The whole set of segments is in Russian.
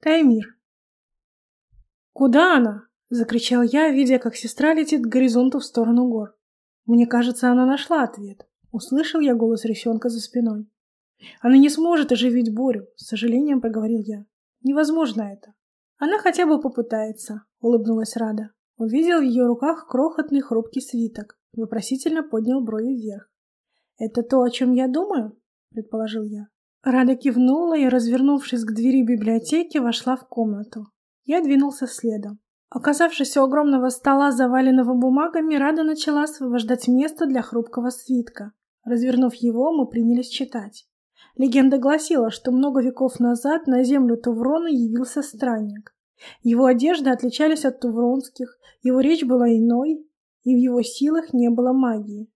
Таймир. «Куда она?» — закричал я, видя, как сестра летит к горизонту в сторону гор. Мне кажется, она нашла ответ. Услышал я голос ребенка за спиной. «Она не сможет оживить Борю», — с сожалением проговорил я. «Невозможно это». «Она хотя бы попытается», — улыбнулась Рада. Увидел в ее руках крохотный хрупкий свиток. Вопросительно поднял брови вверх. «Это то, о чем я думаю?» — предположил я. Рада кивнула и, развернувшись к двери библиотеки, вошла в комнату. Я двинулся следом. Оказавшись у огромного стола, заваленного бумагами, Рада начала освобождать место для хрупкого свитка. Развернув его, мы принялись читать. Легенда гласила, что много веков назад на землю Туврона явился странник. Его одежды отличались от тувронских, его речь была иной, и в его силах не было магии.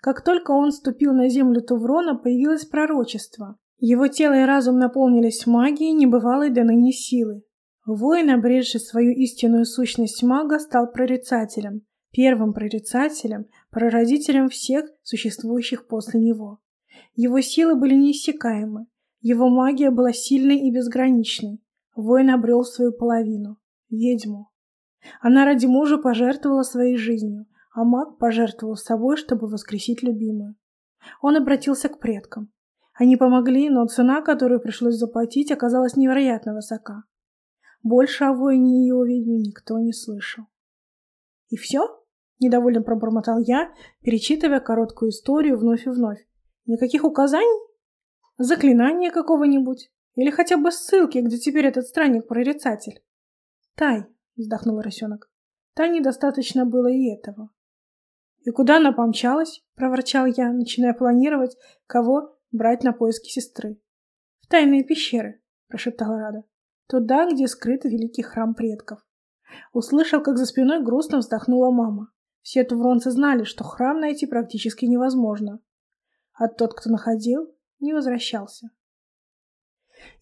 Как только он ступил на землю Туврона, появилось пророчество. Его тело и разум наполнились магией небывалой до ныне силы. Воин, обретший свою истинную сущность мага, стал прорицателем, первым прорицателем, прародителем всех существующих после него. Его силы были неиссякаемы, его магия была сильной и безграничной. Воин обрел свою половину — ведьму. Она ради мужа пожертвовала своей жизнью, а маг пожертвовал собой, чтобы воскресить любимую. Он обратился к предкам. Они помогли, но цена, которую пришлось заплатить, оказалась невероятно высока. Больше о воине и его ведьме никто не слышал. «И все?» — недовольно пробормотал я, перечитывая короткую историю вновь и вновь. «Никаких указаний? Заклинания какого-нибудь? Или хотя бы ссылки, где теперь этот странник-прорицатель?» «Тай!» — вздохнул росенок. «Тане достаточно было и этого. «И куда она помчалась?» — проворчал я, начиная планировать, кого брать на поиски сестры. «В тайные пещеры», — прошептала Рада. «Туда, где скрыт великий храм предков». Услышал, как за спиной грустно вздохнула мама. Все тувронцы знали, что храм найти практически невозможно. А тот, кто находил, не возвращался.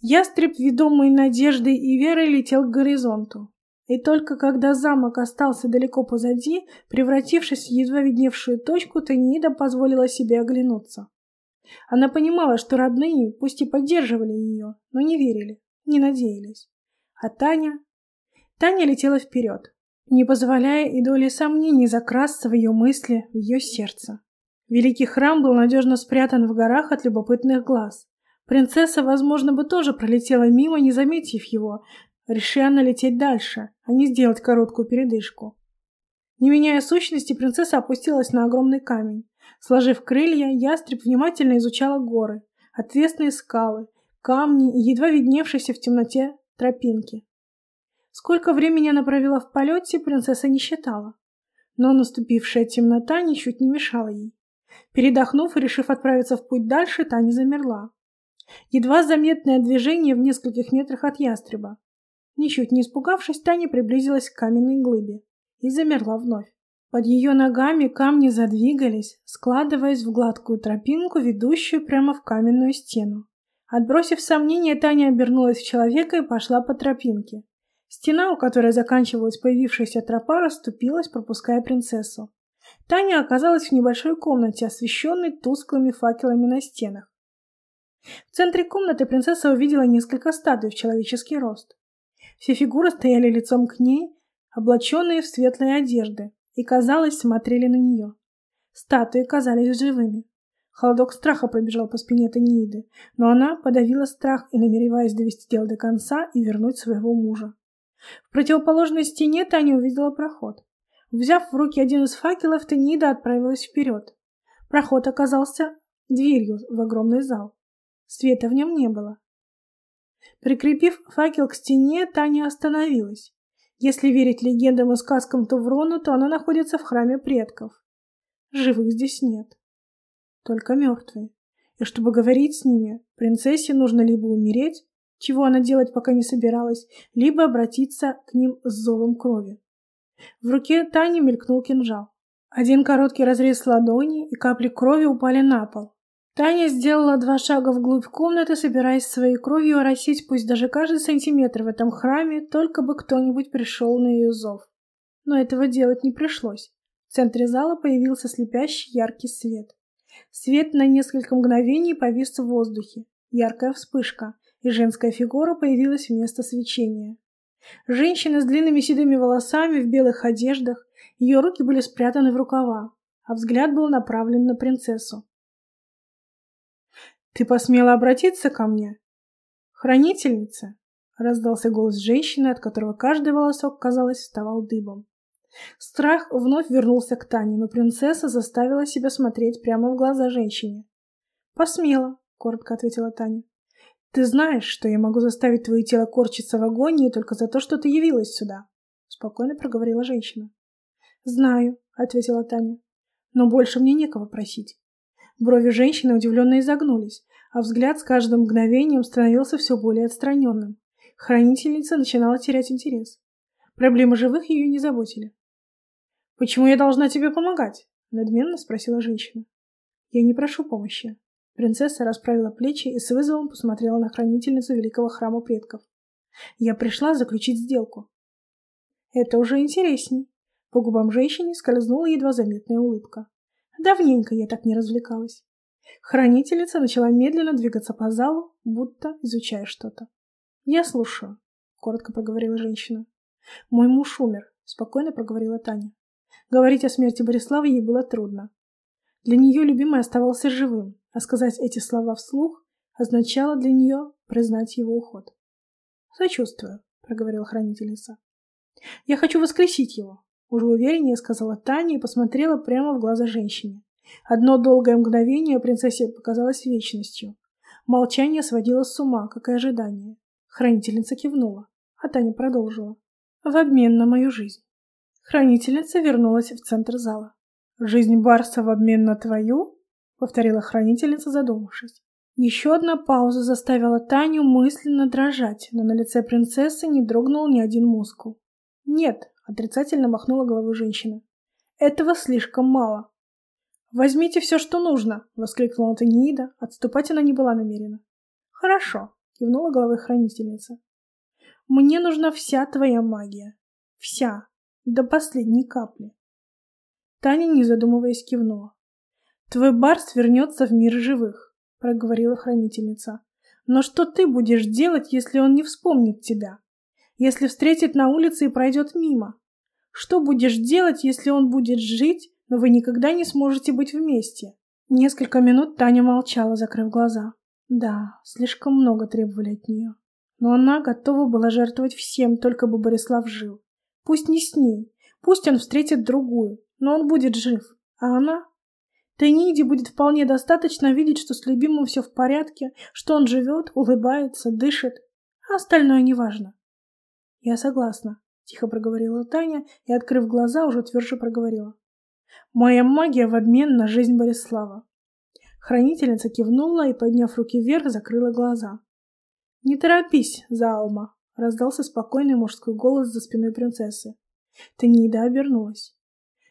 Ястреб, ведомый надеждой и верой, летел к горизонту. И только когда замок остался далеко позади, превратившись в едва видневшую точку, Танида позволила себе оглянуться. Она понимала, что родные, пусть и поддерживали ее, но не верили, не надеялись. А Таня... Таня летела вперед, не позволяя и доли сомнений закрасться в ее мысли, в ее сердце. Великий храм был надежно спрятан в горах от любопытных глаз. Принцесса, возможно, бы тоже пролетела мимо, не заметив его, решая налететь дальше, а не сделать короткую передышку. Не меняя сущности, принцесса опустилась на огромный камень. Сложив крылья, ястреб внимательно изучала горы, отвесные скалы, камни и едва видневшиеся в темноте тропинки. Сколько времени она провела в полете, принцесса не считала. Но наступившая темнота ничуть не мешала ей. Передохнув и решив отправиться в путь дальше, Таня замерла. Едва заметное движение в нескольких метрах от ястреба. Ничуть не испугавшись, Таня приблизилась к каменной глыбе и замерла вновь. Под ее ногами камни задвигались, складываясь в гладкую тропинку, ведущую прямо в каменную стену. Отбросив сомнения, Таня обернулась в человека и пошла по тропинке. Стена, у которой заканчивалась появившаяся тропа, расступилась, пропуская принцессу. Таня оказалась в небольшой комнате, освещенной тусклыми факелами на стенах. В центре комнаты принцесса увидела несколько статуй в человеческий рост. Все фигуры стояли лицом к ней, облаченные в светлые одежды, и, казалось, смотрели на нее. Статуи казались живыми. Холодок страха пробежал по спине Танииды, но она подавила страх и, намереваясь довести дело до конца и вернуть своего мужа. В противоположной стене Таня увидела проход. Взяв в руки один из факелов, Танида отправилась вперед. Проход оказался дверью в огромный зал. Света в нем не было. Прикрепив факел к стене, Таня остановилась. Если верить легендам и сказкам Туврона, то она находится в храме предков. Живых здесь нет. Только мертвые. И чтобы говорить с ними, принцессе нужно либо умереть, чего она делать пока не собиралась, либо обратиться к ним с зовом крови. В руке Тани мелькнул кинжал. Один короткий разрез ладони, и капли крови упали на пол. Таня сделала два шага вглубь комнаты, собираясь своей кровью оросить пусть даже каждый сантиметр в этом храме, только бы кто-нибудь пришел на ее зов. Но этого делать не пришлось. В центре зала появился слепящий яркий свет. Свет на несколько мгновений повис в воздухе. Яркая вспышка. и женская фигура появилась вместо свечения. Женщина с длинными седыми волосами в белых одеждах, ее руки были спрятаны в рукава, а взгляд был направлен на принцессу. «Ты посмела обратиться ко мне?» «Хранительница?» — раздался голос женщины, от которого каждый волосок, казалось, вставал дыбом. Страх вновь вернулся к Тане, но принцесса заставила себя смотреть прямо в глаза женщине. «Посмела», — коротко ответила Таня. «Ты знаешь, что я могу заставить твое тело корчиться в агонии только за то, что ты явилась сюда», — спокойно проговорила женщина. «Знаю», — ответила Таня. «Но больше мне некого просить». Брови женщины удивленно изогнулись, а взгляд с каждым мгновением становился все более отстраненным. Хранительница начинала терять интерес. Проблемы живых ее не заботили. «Почему я должна тебе помогать?» — надменно спросила женщина. «Я не прошу помощи». Принцесса расправила плечи и с вызовом посмотрела на хранительницу великого храма предков. «Я пришла заключить сделку». «Это уже интересней». По губам женщины скользнула едва заметная улыбка. Давненько я так не развлекалась. Хранительница начала медленно двигаться по залу, будто изучая что-то. «Я слушаю», — коротко проговорила женщина. «Мой муж умер», — спокойно проговорила Таня. Говорить о смерти Борислава ей было трудно. Для нее любимый оставался живым, а сказать эти слова вслух означало для нее признать его уход. «Сочувствую», — проговорила хранительница. «Я хочу воскресить его», — уже увереннее сказала Таня и посмотрела прямо в глаза женщине. Одно долгое мгновение принцессе показалось вечностью. Молчание сводило с ума, как и ожидание. Хранительница кивнула, а Таня продолжила. «В обмен на мою жизнь». Хранительница вернулась в центр зала. «Жизнь Барса в обмен на твою?» — повторила хранительница, задумавшись. Еще одна пауза заставила Таню мысленно дрожать, но на лице принцессы не дрогнул ни один мускул. «Нет», — отрицательно махнула головой женщина. «Этого слишком мало». «Возьмите все, что нужно!» — воскликнула Таниида. Отступать она не была намерена. «Хорошо», — кивнула головой хранительница. «Мне нужна вся твоя магия. Вся. До последней капли. Таня, не задумываясь, кивнула. «Твой барс вернется в мир живых», — проговорила хранительница. «Но что ты будешь делать, если он не вспомнит тебя? Если встретит на улице и пройдет мимо? Что будешь делать, если он будет жить, но вы никогда не сможете быть вместе?» Несколько минут Таня молчала, закрыв глаза. Да, слишком много требовали от нее. Но она готова была жертвовать всем, только бы Борислав жил. Пусть не с ней, пусть он встретит другую, но он будет жив. А она? Тайниде будет вполне достаточно видеть, что с любимым все в порядке, что он живет, улыбается, дышит, а остальное неважно. Я согласна, тихо проговорила Таня и, открыв глаза, уже тверже проговорила. Моя магия в обмен на жизнь Борислава. Хранительница кивнула и, подняв руки вверх, закрыла глаза. «Не торопись, Заалма!» — раздался спокойный мужской голос за спиной принцессы. Танида обернулась.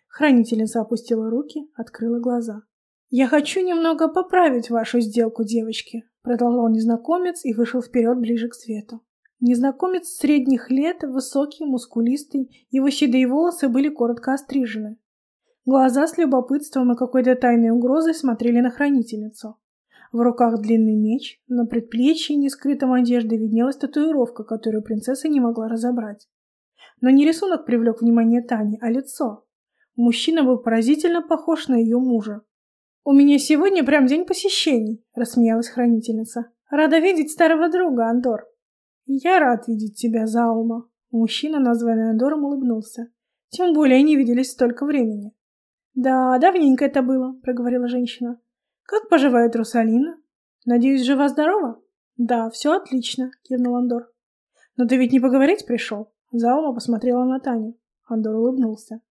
Хранительница опустила руки, открыла глаза. «Я хочу немного поправить вашу сделку, девочки», — продолжал незнакомец и вышел вперед ближе к свету. Незнакомец средних лет, высокий, мускулистый, его седые волосы были коротко острижены. Глаза с любопытством и какой-то тайной угрозой смотрели на хранительницу. В руках длинный меч, на предплечье, не скрытом одежды, виднелась татуировка, которую принцесса не могла разобрать. Но не рисунок привлек внимание Тани, а лицо. Мужчина был поразительно похож на ее мужа. «У меня сегодня прям день посещений», — рассмеялась хранительница. «Рада видеть старого друга, Андор». «Я рад видеть тебя, Заума». Мужчина, названный Андором, улыбнулся. «Тем более не виделись столько времени». «Да, давненько это было», — проговорила женщина. «Как поживает Русалина? Надеюсь, жива-здорова?» «Да, все отлично», — кивнул Андор. «Но ты ведь не поговорить пришел?» Заума посмотрела на Таню. Андор улыбнулся.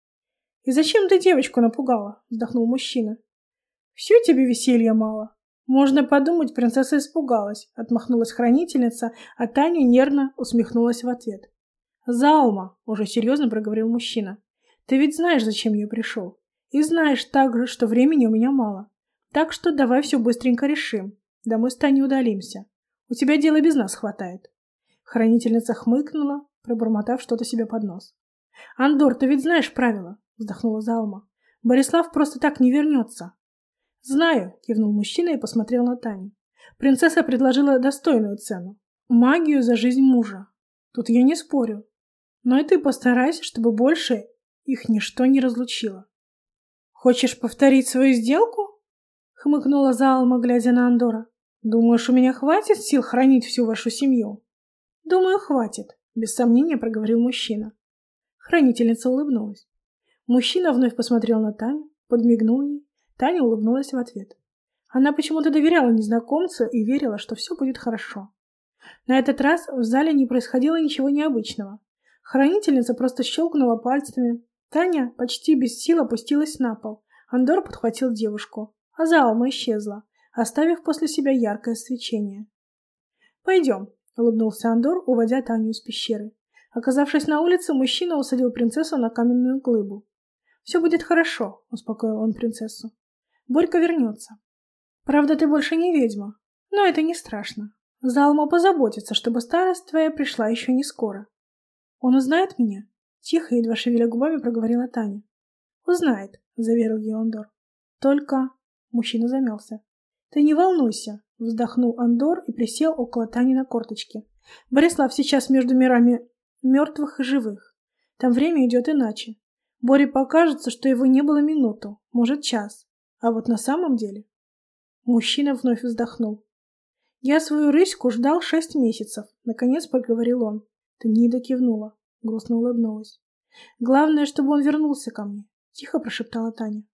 «И зачем ты девочку напугала?» — вздохнул мужчина. «Все тебе веселья мало». «Можно подумать, принцесса испугалась», — отмахнулась хранительница, а Таня нервно усмехнулась в ответ. «Заума», — уже серьезно проговорил мужчина, — «ты ведь знаешь, зачем я пришел. И знаешь также, что времени у меня мало. Так что давай все быстренько решим. Да мы с Таней удалимся. У тебя дела без нас хватает». Хранительница хмыкнула, пробормотав что-то себе под нос. «Андор, ты ведь знаешь правила вздохнула Залма. Борислав просто так не вернется. Знаю, кивнул мужчина и посмотрел на Таню. Принцесса предложила достойную цену. магию за жизнь мужа. Тут я не спорю. Но и ты постарайся, чтобы больше их ничто не разлучило. Хочешь повторить свою сделку? Хмыкнула Залма, глядя на Андора. Думаешь, у меня хватит сил хранить всю вашу семью? Думаю, хватит, без сомнения проговорил мужчина. Хранительница улыбнулась. Мужчина вновь посмотрел на Таню, подмигнул ей. Таня улыбнулась в ответ. Она почему-то доверяла незнакомцу и верила, что все будет хорошо. На этот раз в зале не происходило ничего необычного. Хранительница просто щелкнула пальцами. Таня почти без сил опустилась на пол. Андор подхватил девушку, а Заалма исчезла, оставив после себя яркое свечение. «Пойдем», — улыбнулся Андор, уводя Таню из пещеры. Оказавшись на улице, мужчина усадил принцессу на каменную глыбу. «Все будет хорошо», — успокоил он принцессу. «Борька вернется. Правда, ты больше не ведьма, но это не страшно. Залма позаботится, чтобы старость твоя пришла еще не скоро. Он узнает меня? Тихо, едва шевеля губами, проговорила Таня. Узнает, заверил ее Андор. Только... Мужчина замялся. Ты не волнуйся, вздохнул Андор и присел около Тани на корточке. Борислав сейчас между мирами мертвых и живых. Там время идет иначе. Боре покажется, что его не было минуту, может час. А вот на самом деле... Мужчина вновь вздохнул. «Я свою рыську ждал шесть месяцев», — наконец проговорил он. Танида кивнула, грустно улыбнулась. «Главное, чтобы он вернулся ко мне», — тихо прошептала Таня.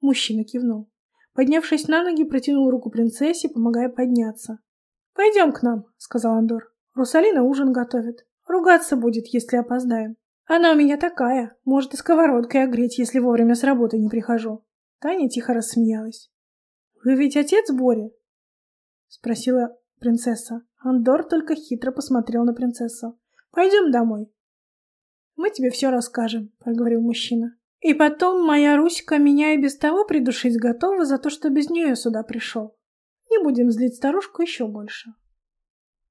Мужчина кивнул. Поднявшись на ноги, протянул руку принцессе, помогая подняться. «Пойдем к нам», — сказал Андор. «Русалина ужин готовит. Ругаться будет, если опоздаем. Она у меня такая, может и сковородкой огреть, если вовремя с работы не прихожу». Таня тихо рассмеялась. «Вы ведь отец Бори?» — спросила принцесса. Андор только хитро посмотрел на принцессу. Пойдем домой. Мы тебе все расскажем, проговорил мужчина. И потом моя Руська меня и без того придушить готова за то, что без нее сюда пришел. Не будем злить старушку еще больше.